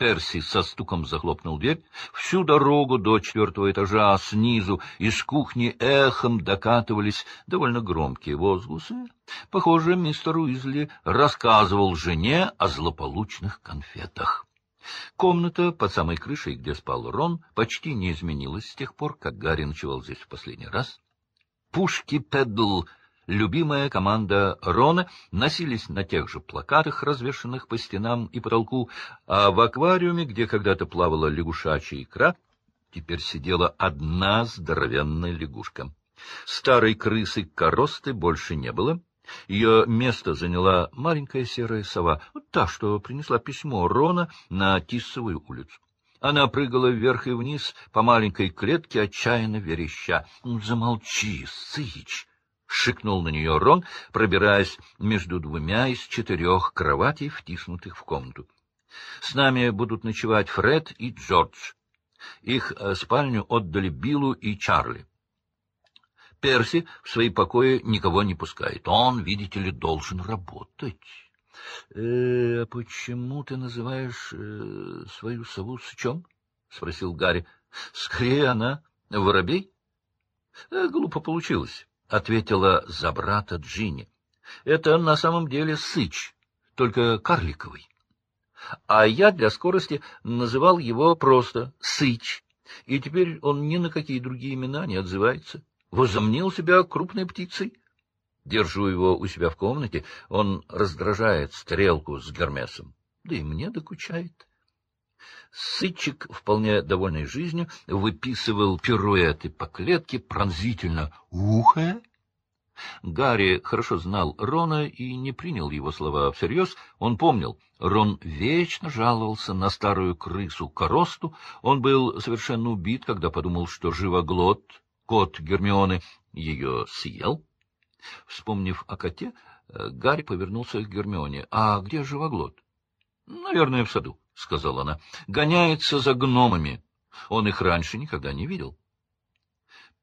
Перси со стуком захлопнул дверь. Всю дорогу до четвертого этажа снизу из кухни эхом докатывались довольно громкие возгласы. Похоже, мистер Уизли рассказывал жене о злополучных конфетах. Комната под самой крышей, где спал Рон, почти не изменилась с тех пор, как Гарри ночевал здесь в последний раз. Пушки Педл любимая команда Рона носились на тех же плакатах, развешанных по стенам и потолку, а в аквариуме, где когда-то плавала лягушачья икра, теперь сидела одна здоровенная лягушка. Старой крысы коросты больше не было. Ее место заняла маленькая серая сова, та, что принесла письмо Рона на Тиссовую улицу. Она прыгала вверх и вниз по маленькой клетке, отчаянно вереща. — Замолчи, сыч! — шикнул на нее Рон, пробираясь между двумя из четырех кроватей, втиснутых в комнату. — С нами будут ночевать Фред и Джордж. Их э, спальню отдали Биллу и Чарли. Перси в свои покои никого не пускает. Он, видите ли, должен работать. «Э, — А почему ты называешь э, свою сову сычом? — спросил Гарри. — Скорее она воробей. Э, — Глупо получилось. — ответила за брата Джинни. — Это на самом деле сыч, только карликовый. А я для скорости называл его просто Сыч, и теперь он ни на какие другие имена не отзывается. Возомнил себя крупной птицей. Держу его у себя в комнате, он раздражает стрелку с Гермесом, да и мне докучает. Сычик, вполне довольный жизнью, выписывал пируэты по клетке пронзительно «Ухо!». Гарри хорошо знал Рона и не принял его слова всерьез. Он помнил, Рон вечно жаловался на старую крысу Коросту. Он был совершенно убит, когда подумал, что живоглот, кот Гермионы, ее съел. Вспомнив о коте, Гарри повернулся к Гермионе. — А где живоглот? — Наверное, в саду. — сказала она, — гоняется за гномами. Он их раньше никогда не видел.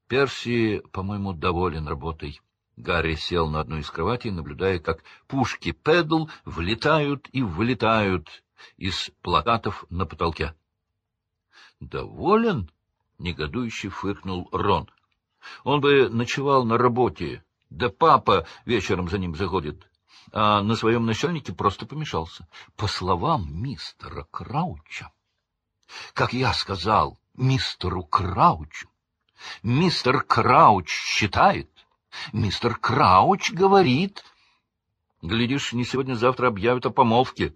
Перси, по-моему, доволен работой. Гарри сел на одну из кроватей, наблюдая, как пушки Педл влетают и вылетают из плакатов на потолке. — Доволен? — негодующе фыркнул Рон. — Он бы ночевал на работе, да папа вечером за ним заходит а на своем начальнике просто помешался. По словам мистера Крауча, как я сказал мистеру Краучу, мистер Крауч считает, мистер Крауч говорит... Глядишь, не сегодня-завтра объявят о помолвке.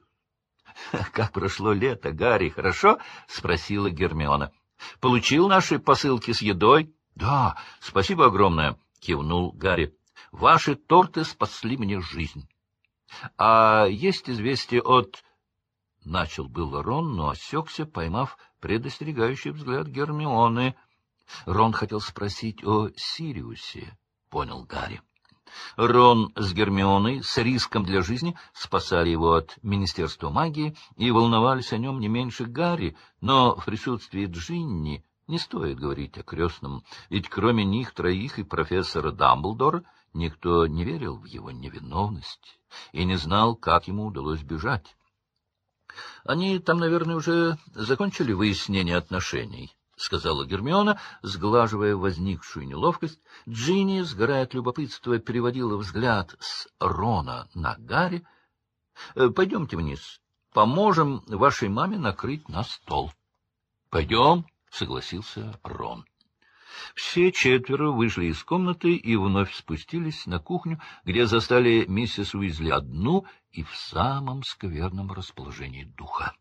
— Как прошло лето, Гарри, хорошо? — спросила Гермиона. — Получил наши посылки с едой? — Да, спасибо огромное, — кивнул Гарри. — Ваши торты спасли мне жизнь. — А есть известие от... Начал был Рон, но осекся, поймав предостерегающий взгляд Гермионы. Рон хотел спросить о Сириусе, понял Гарри. Рон с Гермионой с риском для жизни спасали его от Министерства магии и волновались о нем не меньше Гарри, но в присутствии Джинни не стоит говорить о крестном, ведь кроме них троих и профессора Дамблдора никто не верил в его невиновность и не знал, как ему удалось бежать. Они там, наверное, уже закончили выяснение отношений, — сказала Гермиона, сглаживая возникшую неловкость. Джинни, сгорая от любопытства, переводила взгляд с Рона на Гарри. «Э, — Пойдемте вниз. Поможем вашей маме накрыть на стол. — Пойдем, — согласился Рон. Все четверо вышли из комнаты и вновь спустились на кухню, где застали миссис Уизли одну и в самом скверном расположении духа.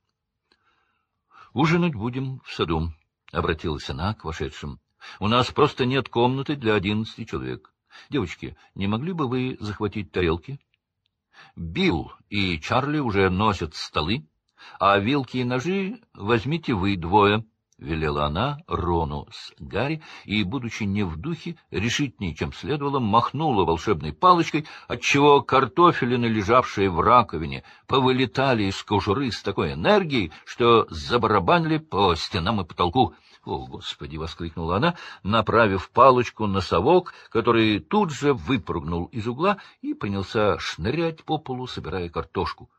— Ужинать будем в саду, — обратилась она к вошедшим. — У нас просто нет комнаты для одиннадцати человек. Девочки, не могли бы вы захватить тарелки? Билл и Чарли уже носят столы, а вилки и ножи возьмите вы двое. — велела она Рону с Гарри, и, будучи не в духе, решительнее, чем следовало, махнула волшебной палочкой, отчего картофелины, лежавшие в раковине, повылетали из кожуры с такой энергией, что забарабанили по стенам и потолку. «О, Господи!» — воскликнула она, направив палочку на совок, который тут же выпрыгнул из угла и принялся шнырять по полу, собирая картошку.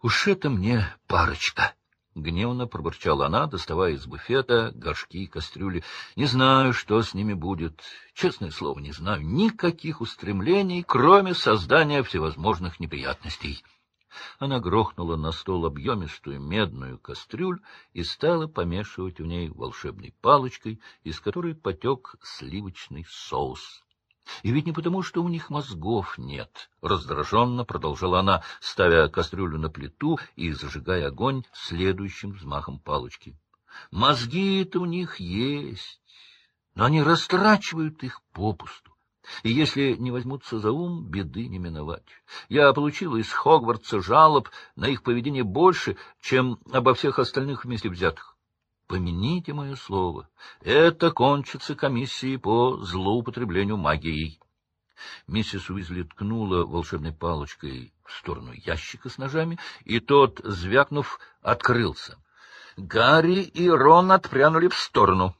«Уж это мне парочка!» — гневно пробурчала она, доставая из буфета горшки и кастрюли. — Не знаю, что с ними будет. Честное слово, не знаю. Никаких устремлений, кроме создания всевозможных неприятностей. Она грохнула на стол объемистую медную кастрюль и стала помешивать в ней волшебной палочкой, из которой потек сливочный соус. И ведь не потому, что у них мозгов нет, — раздраженно продолжала она, ставя кастрюлю на плиту и зажигая огонь следующим взмахом палочки. Мозги-то у них есть, но они растрачивают их попусту. И если не возьмутся за ум, беды не миновать. Я получила из Хогвартса жалоб на их поведение больше, чем обо всех остальных вместе взятых. Помяните мое слово, это кончится комиссией по злоупотреблению магией. Миссис Уизли ткнула волшебной палочкой в сторону ящика с ножами, и тот, звякнув, открылся. Гарри и Рон отпрянули в сторону.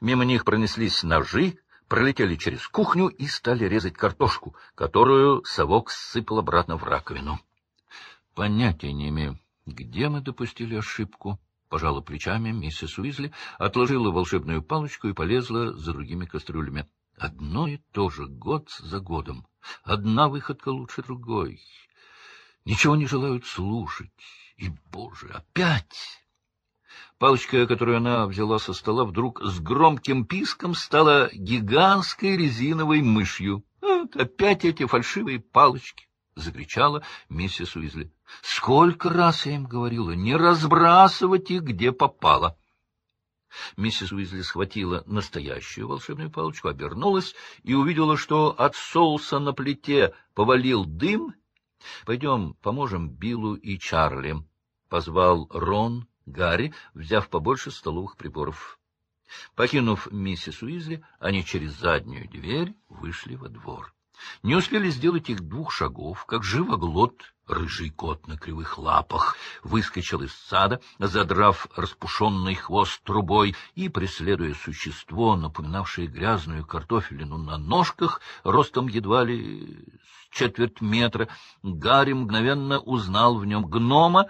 Мимо них пронеслись ножи, пролетели через кухню и стали резать картошку, которую совок сыпал обратно в раковину. Понятия не имею, где мы допустили ошибку, Пожала плечами миссис Уизли, отложила волшебную палочку и полезла за другими кастрюлями. Одно и то же, год за годом. Одна выходка лучше другой. Ничего не желают слушать. И, боже, опять! Палочка, которую она взяла со стола, вдруг с громким писком стала гигантской резиновой мышью. Вот опять эти фальшивые палочки! — закричала миссис Уизли. — Сколько раз я им говорила, не разбрасывать их, где попало. Миссис Уизли схватила настоящую волшебную палочку, обернулась и увидела, что от соуса на плите повалил дым. — Пойдем, поможем Биллу и Чарли, — позвал Рон Гарри, взяв побольше столовых приборов. Покинув миссис Уизли, они через заднюю дверь вышли во двор. Не успели сделать их двух шагов, как живоглот, рыжий кот на кривых лапах, выскочил из сада, задрав распушенный хвост трубой и, преследуя существо, напоминавшее грязную картофелину на ножках, ростом едва ли с четверть метра, Гарри мгновенно узнал в нем гнома,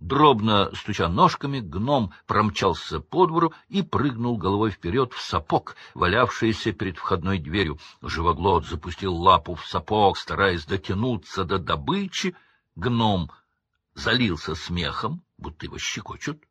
Дробно стуча ножками, гном промчался по двору и прыгнул головой вперед в сапог, валявшийся перед входной дверью. Живоглот запустил лапу в сапог, стараясь дотянуться до добычи. Гном залился смехом, будто его щекочут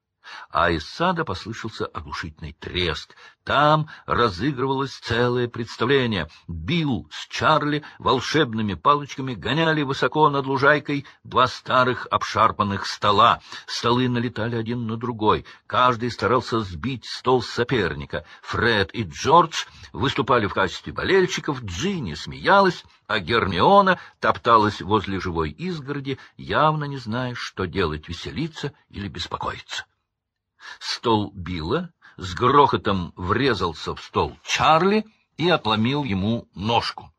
а из сада послышался оглушительный треск. Там разыгрывалось целое представление. Билл с Чарли волшебными палочками гоняли высоко над лужайкой два старых обшарпанных стола. Столы налетали один на другой. Каждый старался сбить стол соперника. Фред и Джордж выступали в качестве болельщиков, Джинни смеялась, а Гермиона топталась возле живой изгороди, явно не зная, что делать, веселиться или беспокоиться. Стол Билла с грохотом врезался в стол Чарли и отломил ему ножку.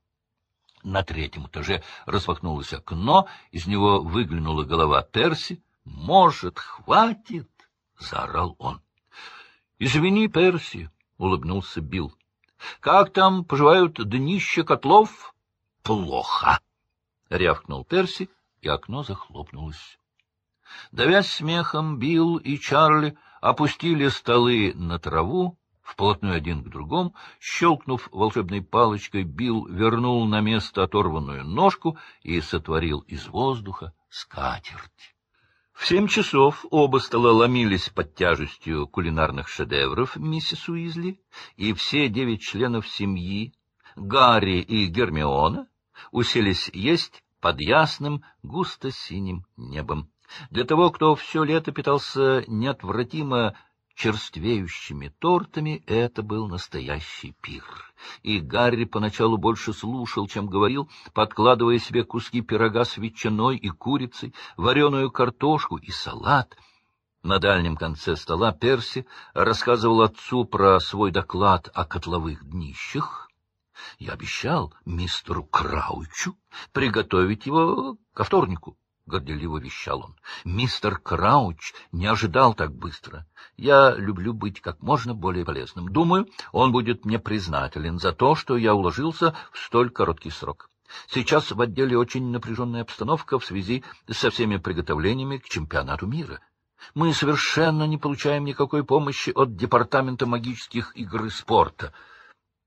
На третьем этаже распахнулось окно, из него выглянула голова Перси. «Может, хватит?» — заорал он. «Извини, Перси», — улыбнулся Билл. «Как там поживают днища котлов?» «Плохо», — рявкнул Перси, и окно захлопнулось. Давясь смехом, Билл и Чарли опустили столы на траву, вплотную один к другому, щелкнув волшебной палочкой, Билл вернул на место оторванную ножку и сотворил из воздуха скатерть. В семь часов оба стола ломились под тяжестью кулинарных шедевров миссис Уизли, и все девять членов семьи, Гарри и Гермиона, уселись есть под ясным густо-синим небом. Для того, кто все лето питался неотвратимо черствеющими тортами, это был настоящий пир. И Гарри поначалу больше слушал, чем говорил, подкладывая себе куски пирога с ветчиной и курицей, вареную картошку и салат. На дальнем конце стола Перси рассказывал отцу про свой доклад о котловых днищах. Я обещал мистеру Краучу приготовить его ко вторнику. — горделиво вещал он. — Мистер Крауч не ожидал так быстро. Я люблю быть как можно более полезным. Думаю, он будет мне признателен за то, что я уложился в столь короткий срок. Сейчас в отделе очень напряженная обстановка в связи со всеми приготовлениями к чемпионату мира. Мы совершенно не получаем никакой помощи от Департамента магических игр и спорта.